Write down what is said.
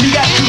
amigas